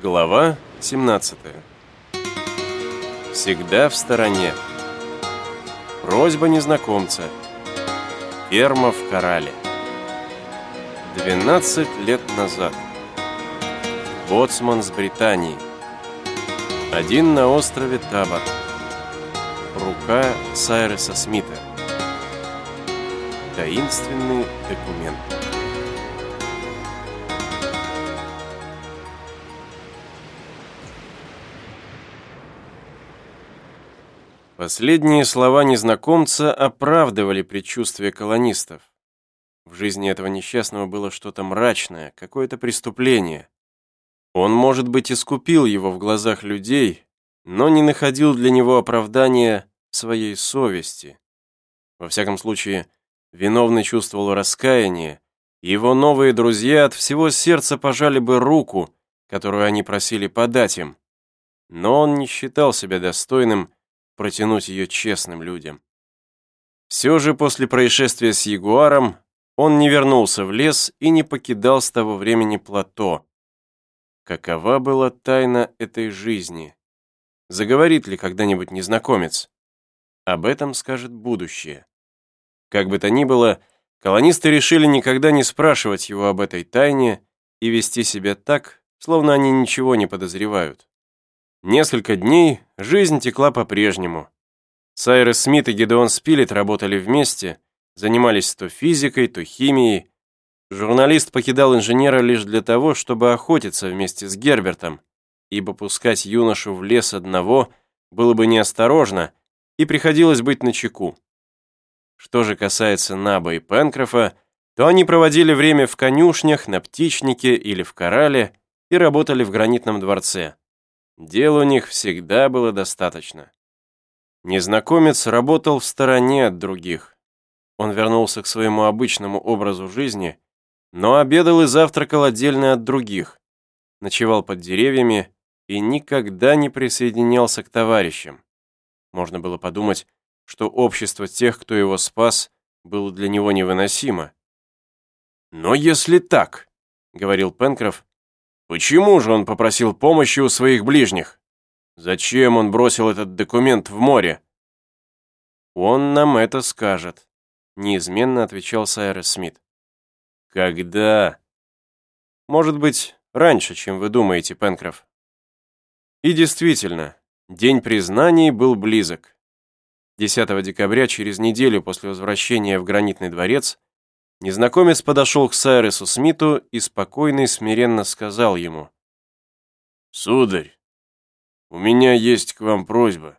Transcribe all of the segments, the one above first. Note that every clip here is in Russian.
Глава 17 Всегда в стороне. Просьба незнакомца. Ферма в Корале. 12 лет назад. Боцман с Британии. Один на острове Табор. Рука Сайреса Смита. Таинственный документ. Последние слова незнакомца оправдывали предчувствие колонистов. В жизни этого несчастного было что-то мрачное, какое-то преступление. Он, может быть, искупил его в глазах людей, но не находил для него оправдания своей совести. Во всяком случае, виновный чувствовал раскаяние, и его новые друзья от всего сердца пожали бы руку, которую они просили подать им. Но он не считал себя достойным протянуть ее честным людям. Все же после происшествия с Ягуаром он не вернулся в лес и не покидал с того времени плато. Какова была тайна этой жизни? Заговорит ли когда-нибудь незнакомец? Об этом скажет будущее. Как бы то ни было, колонисты решили никогда не спрашивать его об этой тайне и вести себя так, словно они ничего не подозревают. Несколько дней жизнь текла по-прежнему. Сайрес Смит и Гедеон Спилет работали вместе, занимались то физикой, то химией. Журналист покидал инженера лишь для того, чтобы охотиться вместе с Гербертом, ибо пускать юношу в лес одного было бы неосторожно, и приходилось быть начеку. Что же касается Наба и Пенкрофа, то они проводили время в конюшнях, на птичнике или в корале и работали в гранитном дворце. Дел у них всегда было достаточно. Незнакомец работал в стороне от других. Он вернулся к своему обычному образу жизни, но обедал и завтракал отдельно от других, ночевал под деревьями и никогда не присоединялся к товарищам. Можно было подумать, что общество тех, кто его спас, было для него невыносимо. «Но если так», — говорил Пенкроф, Почему же он попросил помощи у своих ближних? Зачем он бросил этот документ в море? Он нам это скажет, неизменно отвечал Сайрес Смит. Когда? Может быть, раньше, чем вы думаете, Пенкроф. И действительно, день признаний был близок. 10 декабря, через неделю после возвращения в Гранитный дворец, Незнакомец подошел к Сайресу Смиту и спокойно и смиренно сказал ему. «Сударь, у меня есть к вам просьба».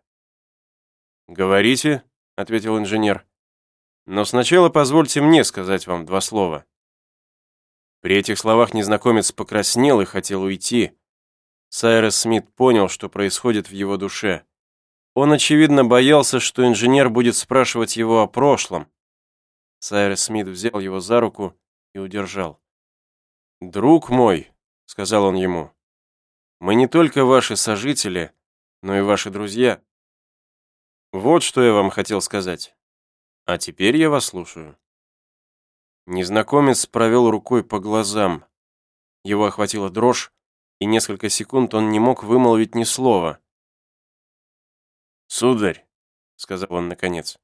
«Говорите», — ответил инженер. «Но сначала позвольте мне сказать вам два слова». При этих словах незнакомец покраснел и хотел уйти. Сайрес Смит понял, что происходит в его душе. Он, очевидно, боялся, что инженер будет спрашивать его о прошлом, Сайрес Смит взял его за руку и удержал. «Друг мой», — сказал он ему, — «мы не только ваши сожители, но и ваши друзья. Вот что я вам хотел сказать. А теперь я вас слушаю». Незнакомец провел рукой по глазам. Его охватила дрожь, и несколько секунд он не мог вымолвить ни слова. «Сударь», — сказал он наконец,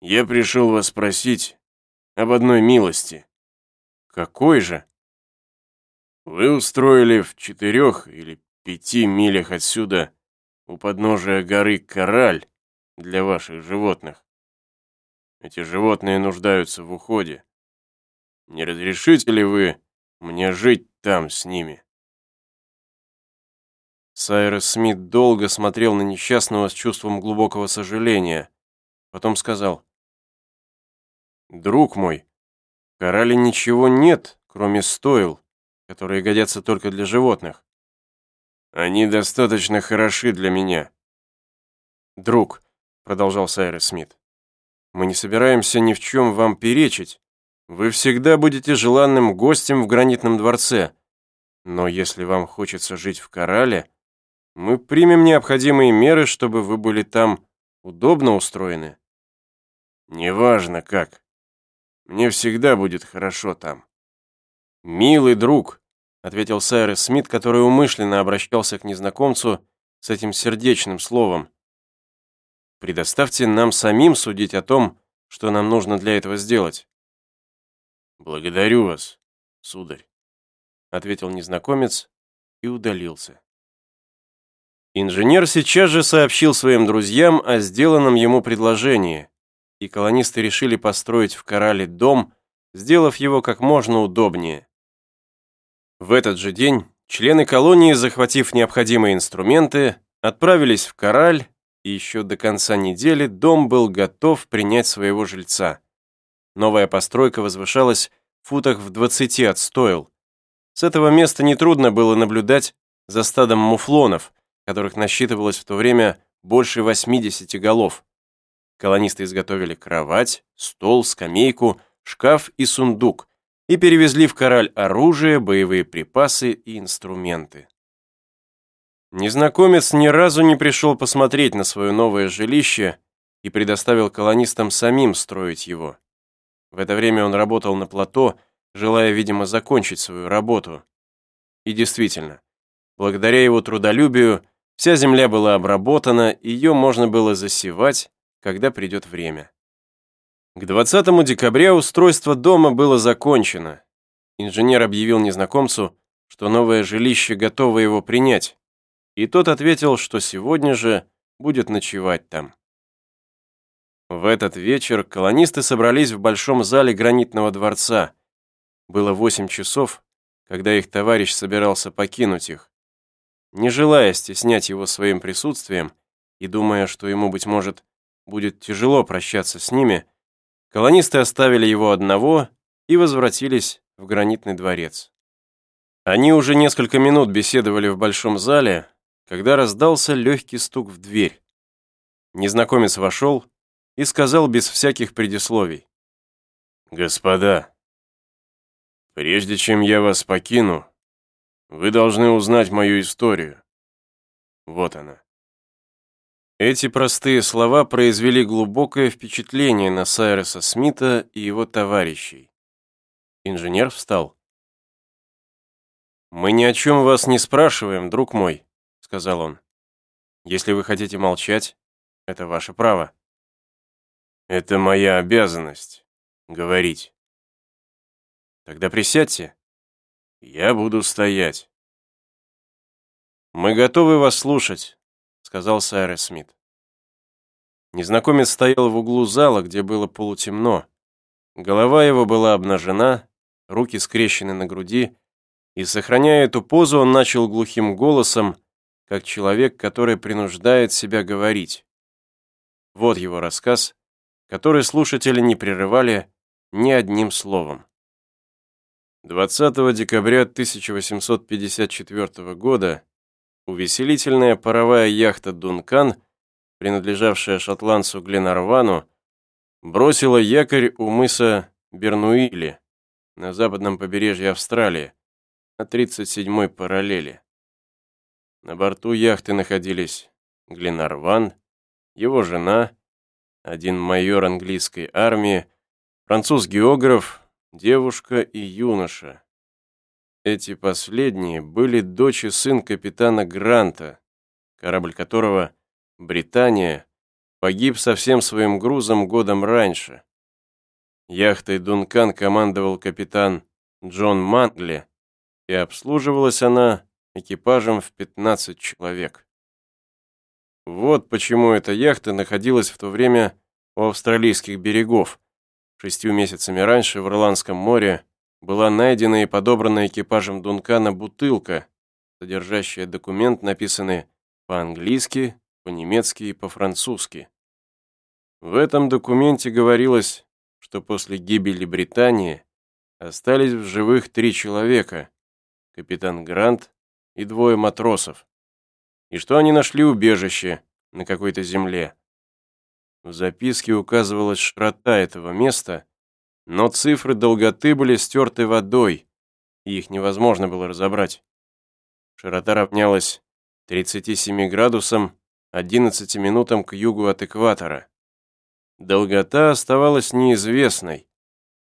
я пришел вас спросить об одной милости. Какой же? Вы устроили в четырех или пяти милях отсюда у подножия горы Кораль для ваших животных. Эти животные нуждаются в уходе. Не разрешите ли вы мне жить там с ними?» Сайрес Смит долго смотрел на несчастного с чувством глубокого сожаления. Потом сказал, «Друг мой, в Корале ничего нет, кроме стоил, которые годятся только для животных. Они достаточно хороши для меня». «Друг», — продолжал Сайрес Смит, «мы не собираемся ни в чем вам перечить. Вы всегда будете желанным гостем в гранитном дворце. Но если вам хочется жить в Корале, мы примем необходимые меры, чтобы вы были там удобно устроены». «Неважно как», мне всегда будет хорошо там. Милый друг, ответил Сайрес Смит, который умышленно обращался к незнакомцу с этим сердечным словом. Предоставьте нам самим судить о том, что нам нужно для этого сделать. Благодарю вас, сударь, ответил незнакомец и удалился. Инженер сейчас же сообщил своим друзьям о сделанном ему предложении, и колонисты решили построить в Корале дом, сделав его как можно удобнее. В этот же день члены колонии, захватив необходимые инструменты, отправились в Кораль, и еще до конца недели дом был готов принять своего жильца. Новая постройка возвышалась в футах в 20 от стоил. С этого места нетрудно было наблюдать за стадом муфлонов, которых насчитывалось в то время больше 80 голов. Колонисты изготовили кровать, стол, скамейку, шкаф и сундук и перевезли в Кораль оружие, боевые припасы и инструменты. Незнакомец ни разу не пришел посмотреть на свое новое жилище и предоставил колонистам самим строить его. В это время он работал на плато, желая, видимо, закончить свою работу. И действительно, благодаря его трудолюбию, вся земля была обработана, ее можно было засевать, когда придет время. К 20 декабря устройство дома было закончено. Инженер объявил незнакомцу, что новое жилище готово его принять, и тот ответил, что сегодня же будет ночевать там. В этот вечер колонисты собрались в большом зале гранитного дворца. Было восемь часов, когда их товарищ собирался покинуть их. Не желая стеснять его своим присутствием и думая, что ему, быть может, будет тяжело прощаться с ними, колонисты оставили его одного и возвратились в гранитный дворец. Они уже несколько минут беседовали в большом зале, когда раздался легкий стук в дверь. Незнакомец вошел и сказал без всяких предисловий. «Господа, прежде чем я вас покину, вы должны узнать мою историю. Вот она». Эти простые слова произвели глубокое впечатление на Сайреса Смита и его товарищей. Инженер встал. «Мы ни о чем вас не спрашиваем, друг мой», — сказал он. «Если вы хотите молчать, это ваше право». Это моя обязанность — говорить. Тогда присядьте. Я буду стоять. Мы готовы вас слушать, сказал Сайрес Смит. Незнакомец стоял в углу зала, где было полутемно. Голова его была обнажена, руки скрещены на груди, и, сохраняя эту позу, он начал глухим голосом, как человек, который принуждает себя говорить. Вот его рассказ, который слушатели не прерывали ни одним словом. 20 декабря 1854 года увеселительная паровая яхта «Дункан», принадлежавшая шотландцу Гленарвану, бросила якорь у мыса Бернуили на западном побережье Австралии на 37-й параллели. На борту яхты находились Гленарван, его жена, один майор английской армии, француз-географ, девушка и юноша. Эти последние были дочь и сын капитана Гранта, корабль которого, Британия, погиб со всем своим грузом годом раньше. Яхтой «Дункан» командовал капитан Джон Мантли, и обслуживалась она экипажем в 15 человек. Вот почему эта яхта находилась в то время у австралийских берегов. Шестью месяцами раньше в Ирландском море была найдена и подобрана экипажем Дункана бутылка, содержащая документ, написанный по-английски, по-немецки и по-французски. В этом документе говорилось, что после гибели Британии остались в живых три человека, капитан Грант и двое матросов и что они нашли убежище на какой-то земле. В записке указывалась широта этого места, но цифры долготы были стерты водой, и их невозможно было разобрать. Широта равнялась 37 градусам 11 минутам к югу от экватора. Долгота оставалась неизвестной,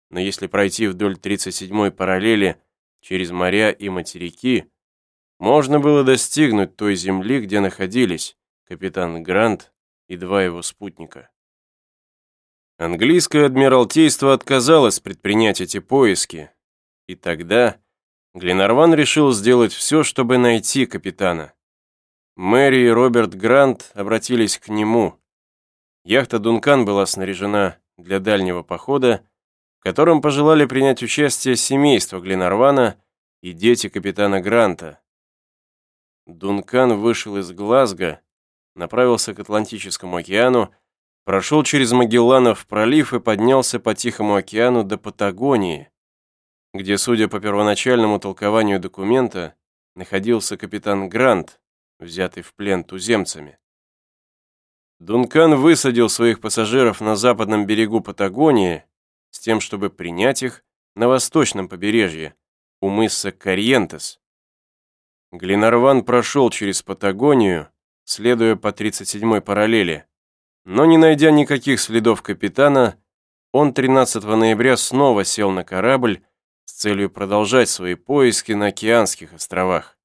но если пройти вдоль 37-й параллели через моря и материки, можно было достигнуть той земли, где находились капитан Грант и два его спутника. Английское адмиралтейство отказалось предпринять эти поиски, и тогда Гленарван решил сделать все, чтобы найти капитана. Мэри и Роберт Грант обратились к нему. Яхта «Дункан» была снаряжена для дальнего похода, в котором пожелали принять участие семейство Гленарвана и дети капитана Гранта. Дункан вышел из Глазго, направился к Атлантическому океану, прошел через Магелланов пролив и поднялся по Тихому океану до Патагонии, где, судя по первоначальному толкованию документа, находился капитан Грант, взятый в плен туземцами. Дункан высадил своих пассажиров на западном берегу Патагонии с тем, чтобы принять их на восточном побережье, у мыса Корьентес. Гленарван прошел через Патагонию, следуя по 37-й параллели, но не найдя никаких следов капитана, он 13 ноября снова сел на корабль с целью продолжать свои поиски на океанских островах.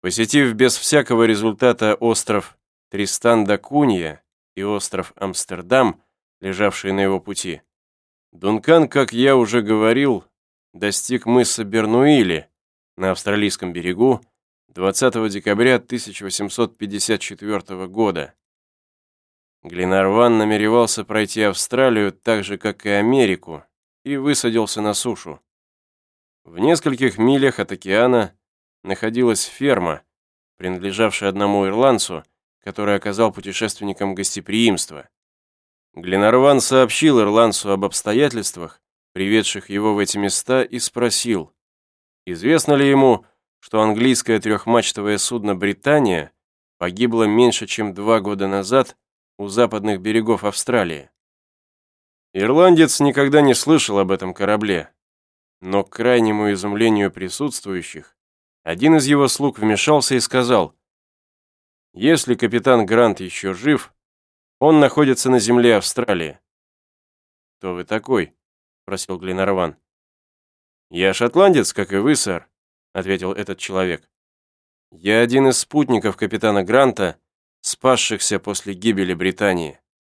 Посетив без всякого результата остров Тристан-да-Кунья и остров Амстердам, лежавшие на его пути, Дункан, как я уже говорил, достиг мыса Бернуили на австралийском берегу 20 декабря 1854 года. Гленарван намеревался пройти Австралию так же, как и Америку, и высадился на сушу. В нескольких милях от океана находилась ферма, принадлежавшая одному ирландцу, который оказал путешественникам гостеприимство. Гленарван сообщил ирландцу об обстоятельствах, приведших его в эти места, и спросил, известно ли ему, что английское трехмачтовое судно «Британия» погибло меньше, чем два года назад у западных берегов Австралии. Ирландец никогда не слышал об этом корабле, но к крайнему изумлению присутствующих, один из его слуг вмешался и сказал, «Если капитан Грант еще жив, он находится на земле Австралии». «Кто вы такой?» — просил Гленарван. «Я шотландец, как и вы, сэр», — ответил этот человек. «Я один из спутников капитана Гранта, спасшихся после гибели Британии.